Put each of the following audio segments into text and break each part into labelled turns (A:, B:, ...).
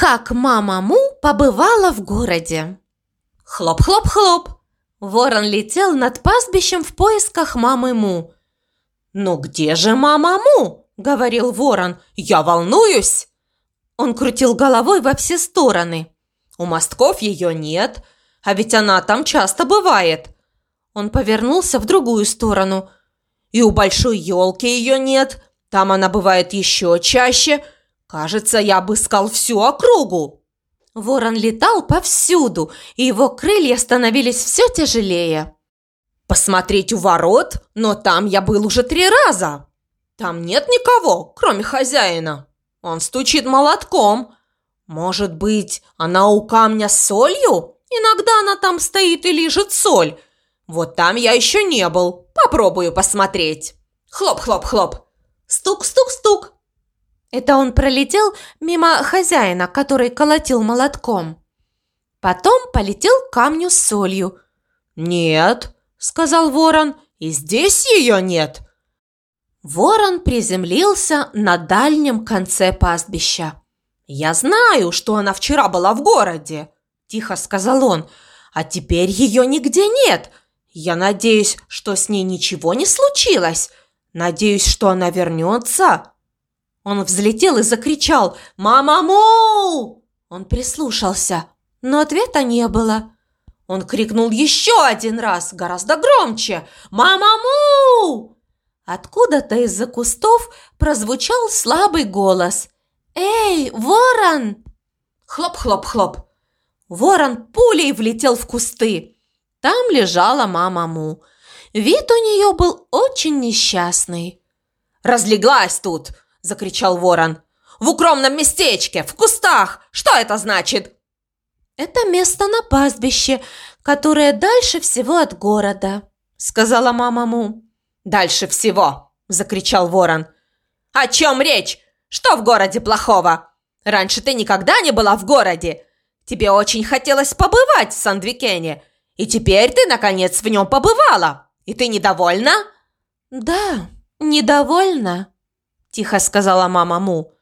A: Как мама Му побывала в городе. Хлоп-хлоп-хлоп. Ворон летел над пастбищем в поисках мамы Му.
B: «Ну где же мама Му?» – говорил ворон. «Я волнуюсь!»
A: Он крутил головой во все стороны.
B: «У мостков ее нет, а ведь она там часто бывает».
A: Он повернулся в другую сторону.
B: «И у большой елки ее нет, там она бывает еще чаще. Кажется, я обыскал всю округу».
A: Ворон летал повсюду, и его крылья становились все тяжелее.
B: «Посмотреть у ворот? Но там я был уже три раза. Там нет никого, кроме хозяина. Он стучит молотком. Может быть, она у камня с солью? Иногда она там стоит и лежит соль. Вот там я еще не был. Попробую посмотреть. Хлоп-хлоп-хлоп. Стук-стук-стук.
A: Это он пролетел мимо хозяина, который колотил молотком. Потом полетел к камню с солью.
B: «Нет», — сказал ворон, — «и здесь ее нет».
A: Ворон приземлился на дальнем конце пастбища.
B: «Я знаю, что она вчера была в городе», – тихо сказал он. «А теперь ее нигде нет. Я надеюсь, что с ней ничего не случилось. Надеюсь, что она вернется». Он взлетел и закричал «Мама-му!». Он прислушался, но ответа не было. Он крикнул еще один раз, гораздо громче «Мама-му!». Откуда-то из-за кустов прозвучал слабый голос. «Эй, ворон!» Хлоп-хлоп-хлоп. Ворон пулей влетел в кусты. Там лежала мама Му. Вид у нее был очень несчастный. «Разлеглась тут!» – закричал ворон. «В укромном местечке, в кустах! Что это значит?»
A: «Это место на пастбище, которое дальше всего от города», – сказала мама Му.
B: «Дальше всего!» – закричал ворон. «О чем речь? Что в городе плохого? Раньше ты никогда не была в городе. Тебе очень хотелось побывать в Сандвикене, и теперь ты, наконец, в нем побывала. И ты недовольна?»
A: «Да, недовольна», – тихо сказала мама Му.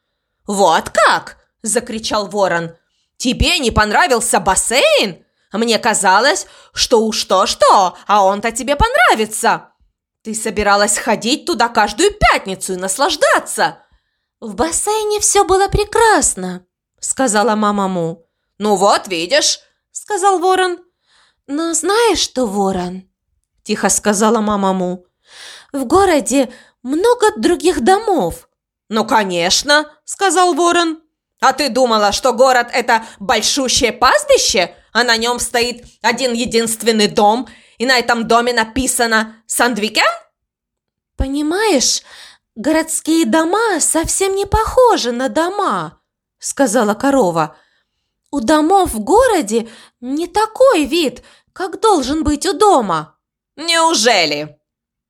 B: «Вот как!» – закричал ворон. «Тебе не понравился бассейн? Мне казалось, что уж то-что, а он-то тебе понравится. Ты собиралась ходить туда каждую пятницу и наслаждаться!»
A: «В бассейне все было прекрасно», – сказала мама Му.
B: «Ну вот, видишь», – сказал ворон.
A: «Но знаешь что, ворон?» – тихо сказала мама Му. «В городе много других домов».
B: «Ну, конечно», – сказал ворон. «А ты думала, что город – это большущее пастбище, а на нем стоит один единственный дом, и на этом доме написано «Сандвикен»?»
A: «Понимаешь, городские дома совсем не похожи на дома», – сказала корова. «У домов в городе не такой вид, как должен быть у дома».
B: «Неужели?»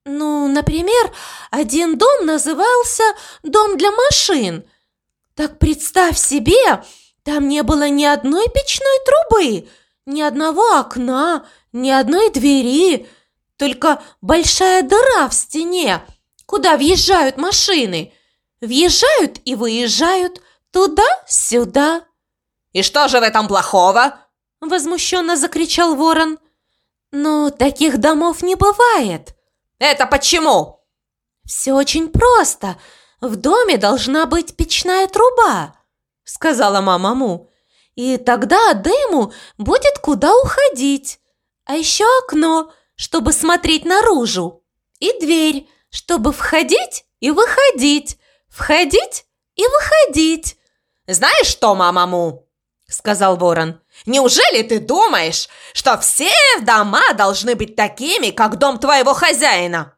A: Ну, например, один дом назывался «Дом для машин». Так представь себе, там не было ни одной печной трубы, ни одного окна, ни одной двери, только большая дыра в стене, куда въезжают машины. Въезжают и выезжают туда-сюда.
B: «И что же в этом плохого?»
A: – возмущенно закричал ворон. «Но таких домов не бывает».
B: Это почему?»
A: «Все очень просто. В доме должна быть печная труба», — сказала мама Му. «И тогда дыму будет куда уходить. А еще окно, чтобы смотреть наружу. И дверь, чтобы входить и выходить. Входить и выходить».
B: «Знаешь что, мама Му?» – сказал ворон. Неужели ты думаешь, что все дома должны быть такими, как дом твоего хозяина?»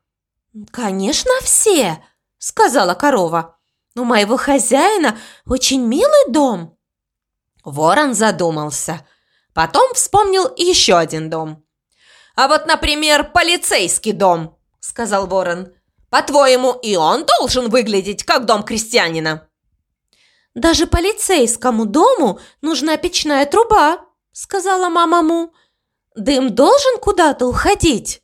A: «Конечно, все!» – сказала корова. «У моего хозяина очень милый дом».
B: Ворон задумался. Потом вспомнил еще один дом. «А вот, например, полицейский дом», – сказал ворон. «По-твоему, и он должен выглядеть, как дом крестьянина?»
A: Даже полицейскому дому нужна печная труба», – сказала мама Му. «Дым должен куда-то уходить».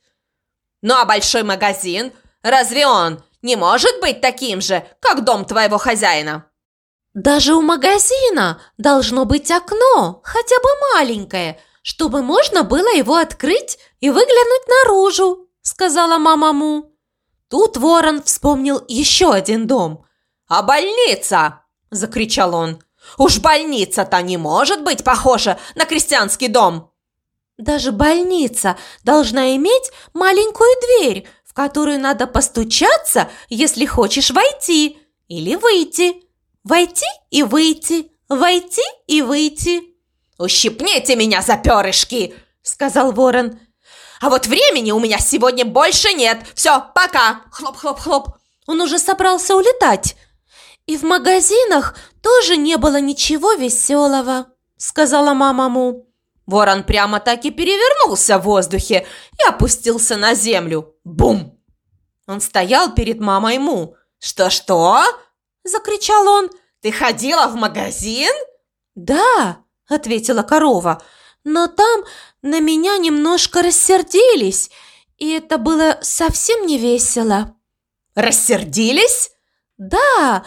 B: «Ну а большой магазин? Разве он не может быть таким же, как дом твоего хозяина?»
A: Даже у магазина должно быть окно, хотя бы маленькое, чтобы можно было его открыть и выглянуть наружу», – сказала мама Му. Тут ворон вспомнил еще один дом.
B: «А больница?» – закричал он. «Уж больница-то не может быть похожа на крестьянский дом!»
A: Даже больница должна иметь маленькую дверь, в которую надо постучаться, если хочешь войти или выйти. Войти и выйти, войти и выйти.
B: «Ущипните меня за перышки!» – сказал ворон. «А вот времени у меня сегодня больше нет. Все, пока! Хлоп-хлоп-хлоп!»
A: Он уже собрался улетать. И в магазинах тоже не было ничего веселого, сказала мама Му.
B: Ворон прямо так и перевернулся в воздухе и опустился на землю. Бум! Он стоял перед мамой Му. «Что-что?» – закричал он. «Ты ходила в магазин?»
A: «Да», – ответила корова. «Но там на меня немножко рассердились, и это было совсем не весело».
B: «Рассердились?»
A: «Да,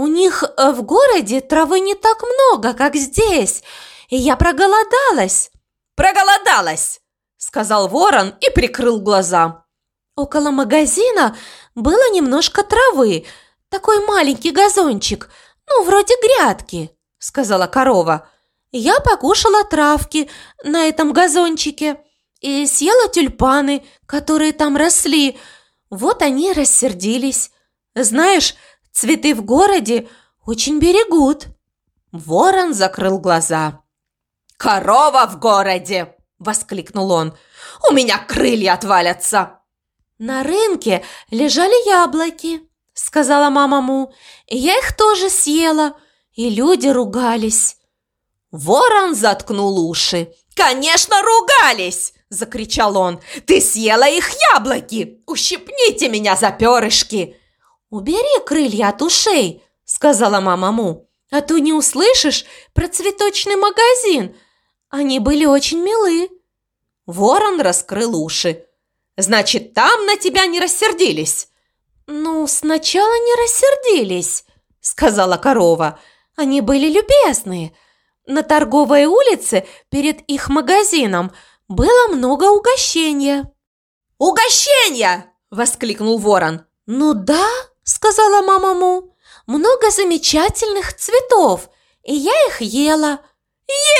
A: у них э, в городе травы не так много, как здесь, и я проголодалась».
B: «Проголодалась!» – сказал ворон и прикрыл глаза.
A: Около магазина было немножко травы, такой маленький газончик, ну, вроде грядки, сказала корова. Я покушала травки на этом газончике и съела тюльпаны, которые там росли. Вот они рассердились. Знаешь, цветы в городе очень берегут.
B: Ворон закрыл глаза. «Корова в городе!» – воскликнул он. «У меня крылья отвалятся!»
A: «На рынке лежали яблоки», – сказала мама Му. «Я их тоже съела, и люди ругались».
B: Ворон заткнул уши. «Конечно, ругались!» – закричал он. «Ты съела их яблоки! Ущипните меня за перышки!»
A: «Убери крылья от ушей!» – сказала мама Му. «А то не услышишь про цветочный магазин, они были очень милы.
B: Ворон раскрыл уши. Значит, там на тебя не рассердились?
A: Ну, сначала не рассердились, сказала корова. Они были любезные. На торговой улице перед их магазином было много угощения.
B: «Угощения!» – воскликнул ворон.
A: «Ну да», – сказала мама Му, – «много замечательных цветов, и я их ела».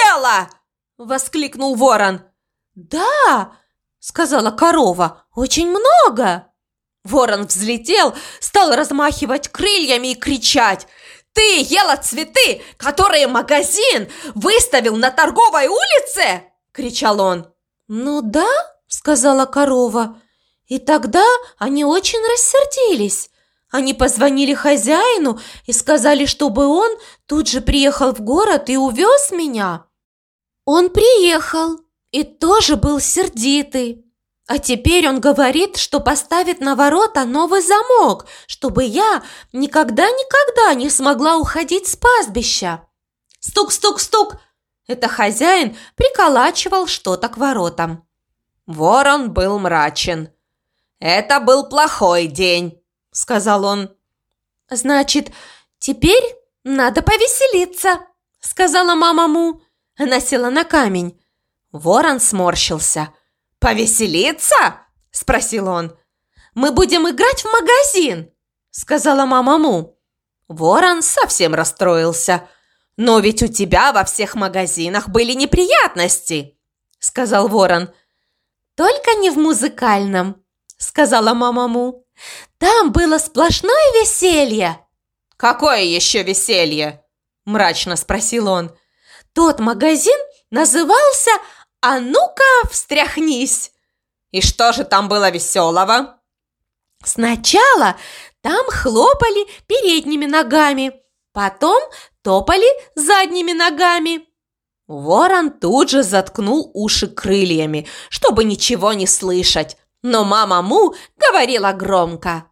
B: «Ела!» Воскликнул ворон.
A: «Да!» – сказала корова. «Очень много!»
B: Ворон взлетел, стал размахивать крыльями и кричать. «Ты ела цветы, которые магазин выставил на торговой улице?» – кричал он.
A: «Ну да», – сказала корова. И тогда они очень рассердились. Они позвонили хозяину и сказали, чтобы он тут же приехал в город и увез меня. Он приехал и тоже был сердитый. А теперь он говорит, что поставит на ворота новый замок, чтобы я никогда-никогда не смогла уходить с пастбища. Стук-стук-стук! Это хозяин приколачивал что-то к воротам.
B: Ворон был мрачен. «Это был плохой день», — сказал он.
A: «Значит, теперь надо повеселиться», — сказала мама Му. Она села на камень.
B: Ворон сморщился. «Повеселиться?» – спросил он.
A: «Мы будем играть в магазин», – сказала мама Му.
B: Ворон совсем расстроился. «Но ведь у тебя во всех магазинах были неприятности», – сказал Ворон.
A: «Только не в музыкальном», – сказала мама Му. «Там было сплошное веселье».
B: «Какое еще веселье?» – мрачно спросил он.
A: Тот магазин назывался «А ну-ка, встряхнись!»
B: И что же там было веселого?
A: Сначала там хлопали передними ногами, потом топали задними ногами.
B: Ворон тут же заткнул уши крыльями, чтобы ничего не слышать, но мама Му говорила громко.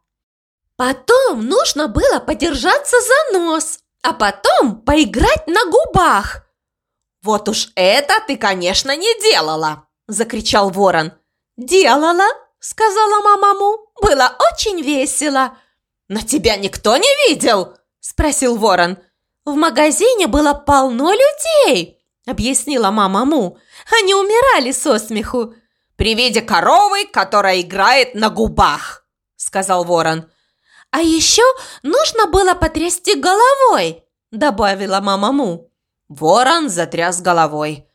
A: Потом нужно было подержаться за нос, а потом поиграть на губах.
B: «Вот уж это ты, конечно, не делала!» – закричал ворон.
A: «Делала!» – сказала мама Му. «Было очень весело!»
B: «Но тебя никто не видел?» – спросил ворон.
A: В магазине было полно людей, объяснила мама Му. Они умирали со смеху.
B: «При виде коровы, которая играет на губах», – сказал ворон.
A: «А еще нужно было потрясти головой», – добавила мама Му.
B: Ворон затряс головой.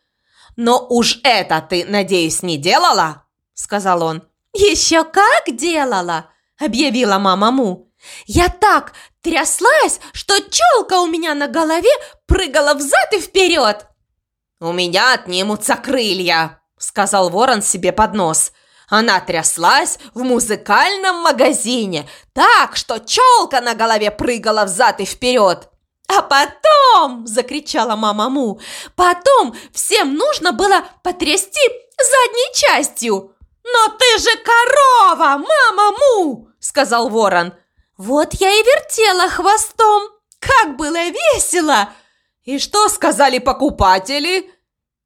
B: «Но уж это ты, надеюсь, не делала?» – сказал он.
A: «Еще как делала!» – объявила мама Му. «Я так тряслась, что челка у меня на голове прыгала взад и вперед!»
B: «У меня отнимутся крылья!» – сказал ворон себе под нос. Она тряслась в музыкальном магазине так, что челка на голове прыгала взад и вперед.
A: «А потом!» – закричала мама Му. «Потом всем нужно было потрясти задней частью!» «Но ты же корова, мама Му!» – сказал ворон. «Вот я и вертела хвостом! Как было весело!»
B: «И что сказали покупатели?»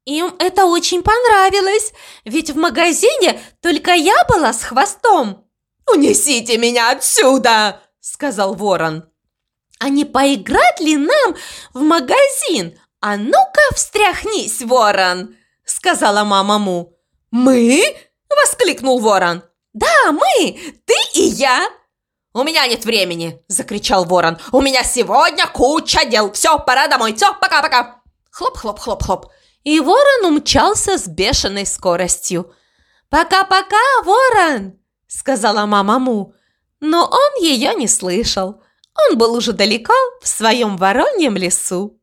A: Им это очень понравилось, ведь в магазине только я была с хвостом.
B: «Унесите меня отсюда!» – сказал ворон.
A: «А не поиграть ли нам в магазин? А ну-ка встряхнись, ворон!» – сказала мама Му.
B: «Мы?» – воскликнул ворон.
A: «Да, мы! Ты и я!»
B: «У меня нет времени!» – закричал ворон. «У меня сегодня куча дел! Все, пора домой! Все, пока-пока!» Хлоп-хлоп-хлоп-хлоп.
A: И ворон умчался с бешеной скоростью. «Пока-пока, ворон!» – сказала мама Му. Но он ее не слышал. Он был уже далеко в своем вороньем лесу.